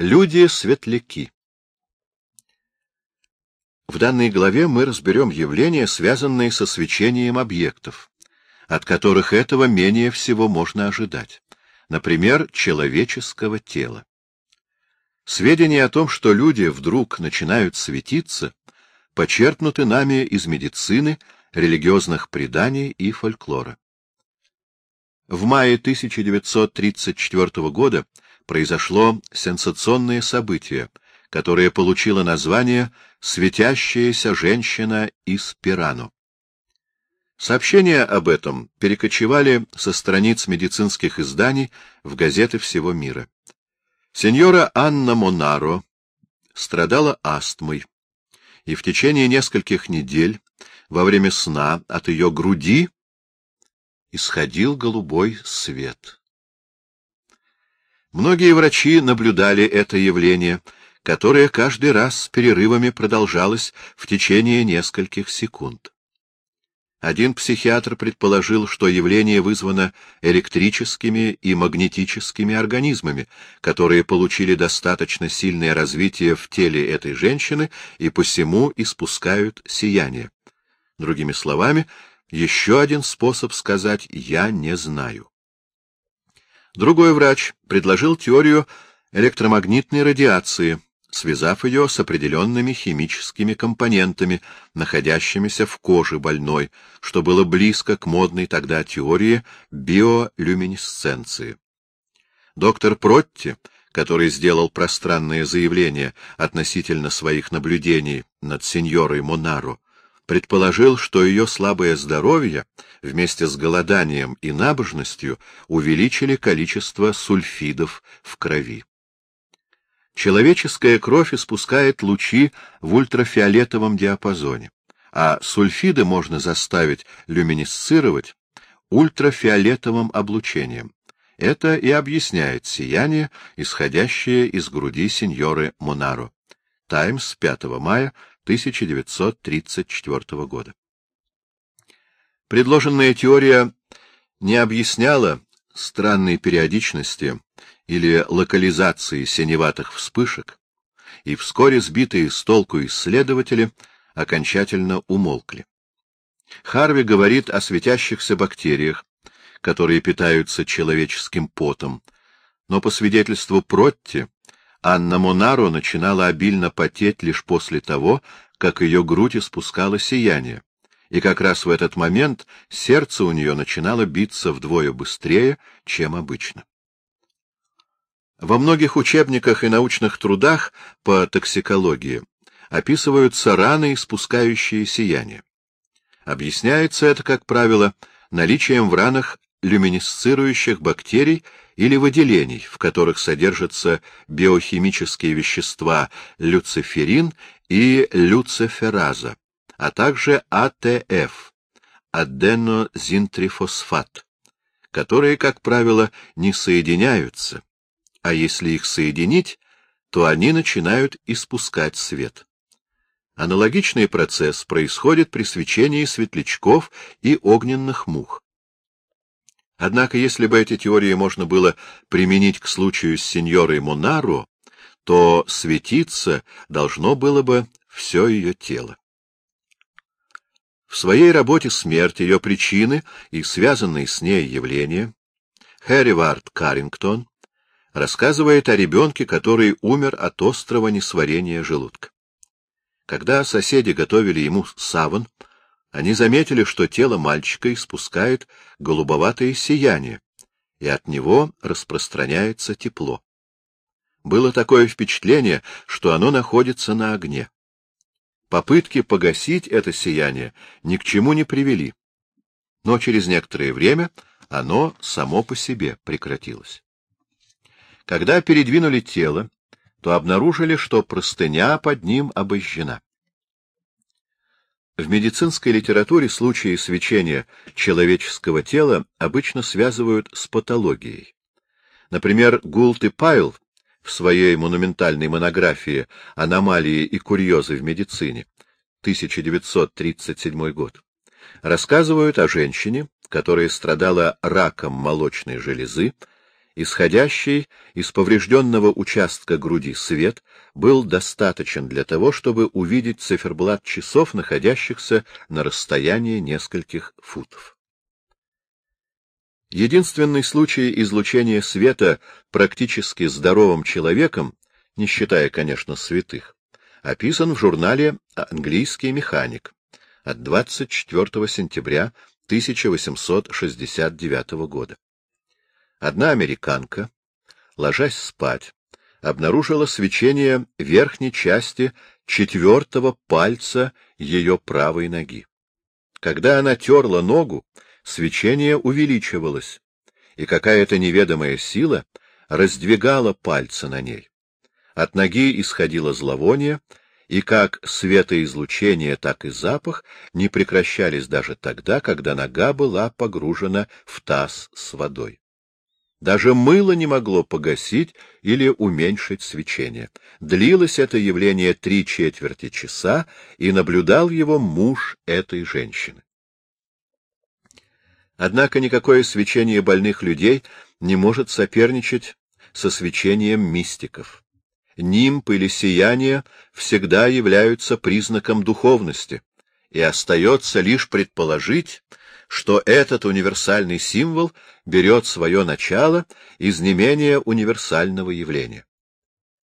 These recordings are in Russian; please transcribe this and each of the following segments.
Люди-светляки В данной главе мы разберем явления, связанные со свечением объектов, от которых этого менее всего можно ожидать, например, человеческого тела. Сведения о том, что люди вдруг начинают светиться, почерпнуты нами из медицины, религиозных преданий и фольклора. В мае 1934 года произошло сенсационное событие, которое получило название «Светящаяся женщина из Пирану». Сообщения об этом перекочевали со страниц медицинских изданий в газеты всего мира. Сеньора Анна Монаро страдала астмой, и в течение нескольких недель во время сна от ее груди исходил голубой свет. Многие врачи наблюдали это явление, которое каждый раз с перерывами продолжалось в течение нескольких секунд. Один психиатр предположил, что явление вызвано электрическими и магнетическими организмами, которые получили достаточно сильное развитие в теле этой женщины и посему испускают сияние. Другими словами, еще один способ сказать «я не знаю». Другой врач предложил теорию электромагнитной радиации, связав ее с определенными химическими компонентами, находящимися в коже больной, что было близко к модной тогда теории биолюминесценции. Доктор Протти, который сделал пространное заявление относительно своих наблюдений над сеньорой Монаро, предположил, что ее слабое здоровье вместе с голоданием и набожностью увеличили количество сульфидов в крови. Человеческая кровь испускает лучи в ультрафиолетовом диапазоне, а сульфиды можно заставить люминесцировать ультрафиолетовым облучением. Это и объясняет сияние, исходящее из груди сеньоры Монаро. Таймс, 5 мая 1934 года. Предложенная теория не объясняла странной периодичности или локализации синеватых вспышек, и вскоре сбитые с толку исследователи окончательно умолкли. Харви говорит о светящихся бактериях, которые питаются человеческим потом, но по свидетельству Протти Анна Монаро начинала обильно потеть лишь после того, как ее грудь испускала сияние, и как раз в этот момент сердце у нее начинало биться вдвое быстрее, чем обычно. Во многих учебниках и научных трудах по токсикологии описываются раны, испускающие сияние. Объясняется это, как правило, наличием в ранах люминесцирующих бактерий или выделений, в которых содержатся биохимические вещества люциферин и люцифераза, а также АТФ, аденозинтрифосфат, которые, как правило, не соединяются, а если их соединить, то они начинают испускать свет. Аналогичный процесс происходит при свечении светлячков и огненных мух. Однако, если бы эти теории можно было применить к случаю с сеньорой Монаро, то светиться должно было бы все ее тело. В своей работе «Смерть. Ее причины и связанные с ней явления» Хэри Вард Каррингтон рассказывает о ребенке, который умер от острого несварения желудка. Когда соседи готовили ему саван, они заметили, что тело мальчика испускает голубоватое сияние, и от него распространяется тепло. Было такое впечатление, что оно находится на огне. Попытки погасить это сияние ни к чему не привели, но через некоторое время оно само по себе прекратилось. Когда передвинули тело, то обнаружили, что простыня под ним обожжена. В медицинской литературе случаи свечения человеческого тела обычно связывают с патологией. Например, Гулт и Пайл в своей монументальной монографии «Аномалии и курьезы в медицине» 1937 год рассказывают о женщине, которая страдала раком молочной железы Исходящий из поврежденного участка груди свет был достаточен для того, чтобы увидеть циферблат часов, находящихся на расстоянии нескольких футов. Единственный случай излучения света практически здоровым человеком, не считая, конечно, святых, описан в журнале «Английский механик» от 24 сентября 1869 года. Одна американка, ложась спать, обнаружила свечение верхней части четвертого пальца ее правой ноги. Когда она терла ногу, свечение увеличивалось, и какая-то неведомая сила раздвигала пальцы на ней. От ноги исходило зловоние, и как светоизлучение, так и запах не прекращались даже тогда, когда нога была погружена в таз с водой. Даже мыло не могло погасить или уменьшить свечение. Длилось это явление три четверти часа, и наблюдал его муж этой женщины. Однако никакое свечение больных людей не может соперничать со свечением мистиков. Нимб или сияние всегда являются признаком духовности, и остается лишь предположить, что этот универсальный символ берет свое начало из не менее универсального явления.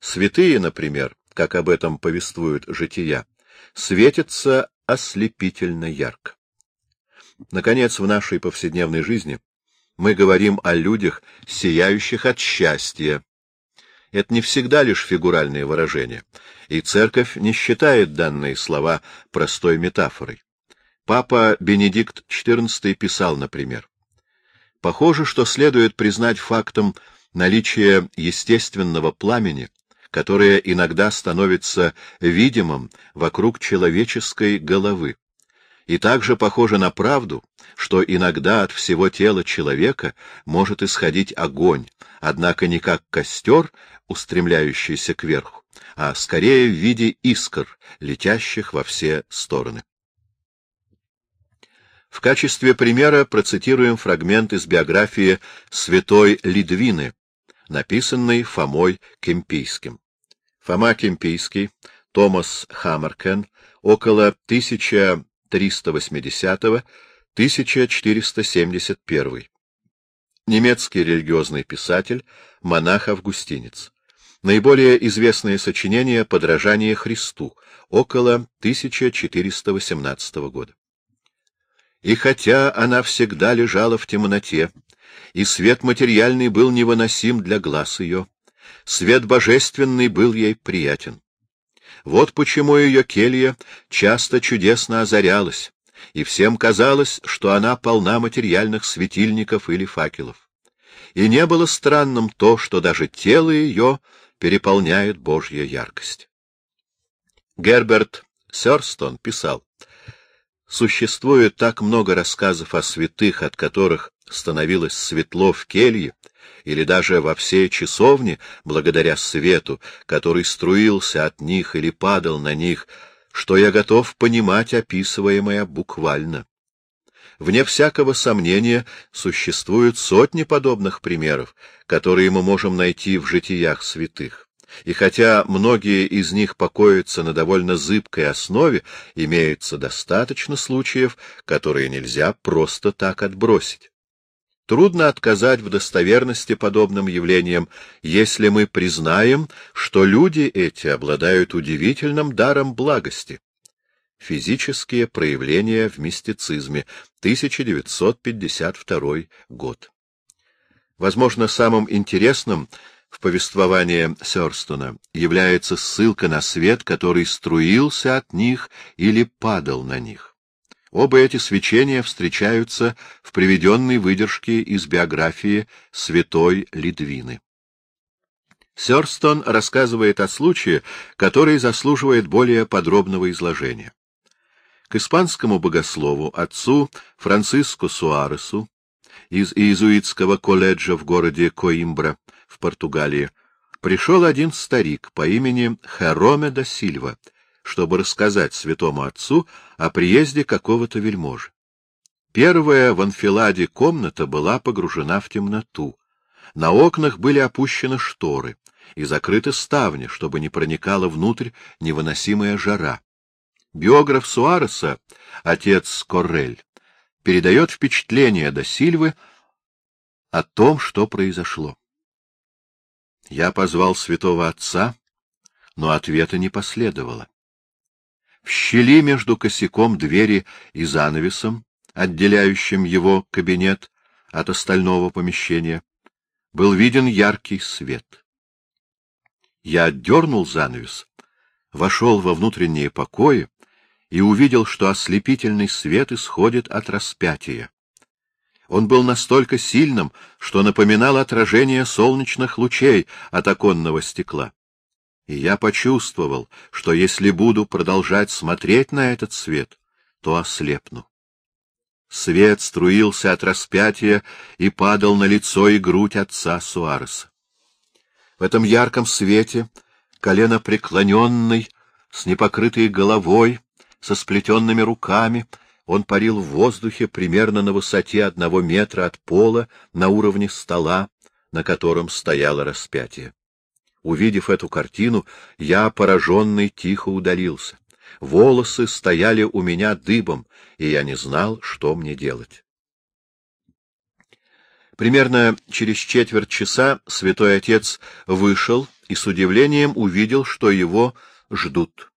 Святые, например, как об этом повествуют жития, светятся ослепительно ярко. Наконец, в нашей повседневной жизни мы говорим о людях, сияющих от счастья. Это не всегда лишь фигуральные выражения, и церковь не считает данные слова простой метафорой. Папа Бенедикт XIV писал, например, «Похоже, что следует признать фактом наличие естественного пламени, которое иногда становится видимым вокруг человеческой головы и также похоже на правду, что иногда от всего тела человека может исходить огонь, однако не как костер, устремляющийся кверху, а скорее в виде искр, летящих во все стороны. В качестве примера процитируем фрагмент из биографии святой Лидвины, написанной Фомой Кемпийским. Фома Кемпийский, Томас Хаммеркен, около 1000 380-1471. Немецкий религиозный писатель, монах-августинец. Наиболее известные сочинения «Подражание Христу» около 1418 года. И хотя она всегда лежала в темноте, и свет материальный был невыносим для глаз ее, свет божественный был ей приятен. Вот почему ее келья часто чудесно озарялась, и всем казалось, что она полна материальных светильников или факелов. И не было странным то, что даже тело ее переполняет Божья яркость. Герберт Сёрстон писал, «Существует так много рассказов о святых, от которых становилось светло в келье, или даже во всей часовне, благодаря свету, который струился от них или падал на них, что я готов понимать описываемое буквально. Вне всякого сомнения существуют сотни подобных примеров, которые мы можем найти в житиях святых. И хотя многие из них покоятся на довольно зыбкой основе, имеется достаточно случаев, которые нельзя просто так отбросить. Трудно отказать в достоверности подобным явлениям, если мы признаем, что люди эти обладают удивительным даром благости. Физические проявления в мистицизме, 1952 год. Возможно, самым интересным в повествовании Сёрстона является ссылка на свет, который струился от них или падал на них. Оба эти свечения встречаются в приведенной выдержке из биографии святой Лидвины. Сёрстон рассказывает о случае, который заслуживает более подробного изложения. К испанскому богослову, отцу Франциско Суаресу, из иезуитского колледжа в городе Коимбра в Португалии, пришел один старик по имени Хероме да Сильва, чтобы рассказать святому отцу о приезде какого-то вельможи. Первая в анфиладе комната была погружена в темноту, На окнах были опущены шторы и закрыты ставни, чтобы не проникала внутрь невыносимая жара. Биограф Суареса, отец Коррель, передает впечатление до Сильвы о том, что произошло. Я позвал святого отца, но ответа не последовало. В щели между косяком двери и занавесом, отделяющим его кабинет от остального помещения, был виден яркий свет. Я отдернул занавес, вошел во внутренние покои и увидел, что ослепительный свет исходит от распятия. Он был настолько сильным, что напоминал отражение солнечных лучей от оконного стекла и я почувствовал, что если буду продолжать смотреть на этот свет, то ослепну. Свет струился от распятия и падал на лицо и грудь отца Суареса. В этом ярком свете, колено преклоненный, с непокрытой головой, со сплетенными руками, он парил в воздухе примерно на высоте одного метра от пола на уровне стола, на котором стояло распятие. Увидев эту картину, я, пораженный, тихо удалился. Волосы стояли у меня дыбом, и я не знал, что мне делать. Примерно через четверть часа святой отец вышел и с удивлением увидел, что его ждут.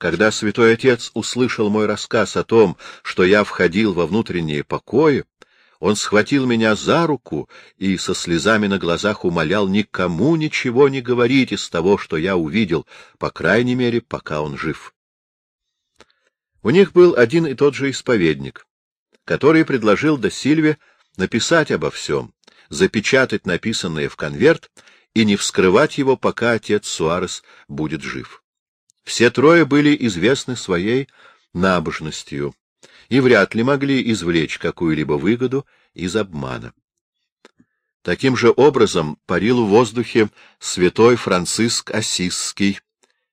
Когда святой отец услышал мой рассказ о том, что я входил во внутренние покои, он схватил меня за руку и со слезами на глазах умолял никому ничего не говорить из того, что я увидел, по крайней мере, пока он жив. У них был один и тот же исповедник, который предложил до Сильве написать обо всем, запечатать написанное в конверт и не вскрывать его, пока отец Суарес будет жив. Все трое были известны своей набожностью, и вряд ли могли извлечь какую-либо выгоду из обмана. Таким же образом парил в воздухе святой Франциск Осисский,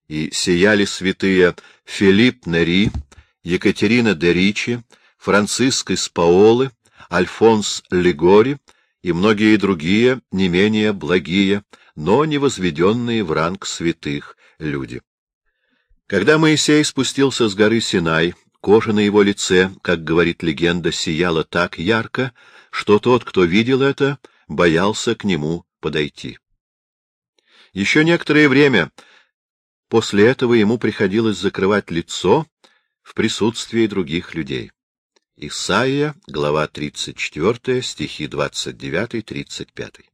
и сияли святые Филипп Нери, Екатерина де Ричи, Франциск из Паолы, Альфонс Легори и многие другие, не менее благие, но не возведенные в ранг святых люди. Когда Моисей спустился с горы Синай, Кожа на его лице, как говорит легенда, сияла так ярко, что тот, кто видел это, боялся к нему подойти. Еще некоторое время после этого ему приходилось закрывать лицо в присутствии других людей. Исайя, глава 34, стихи 29-35.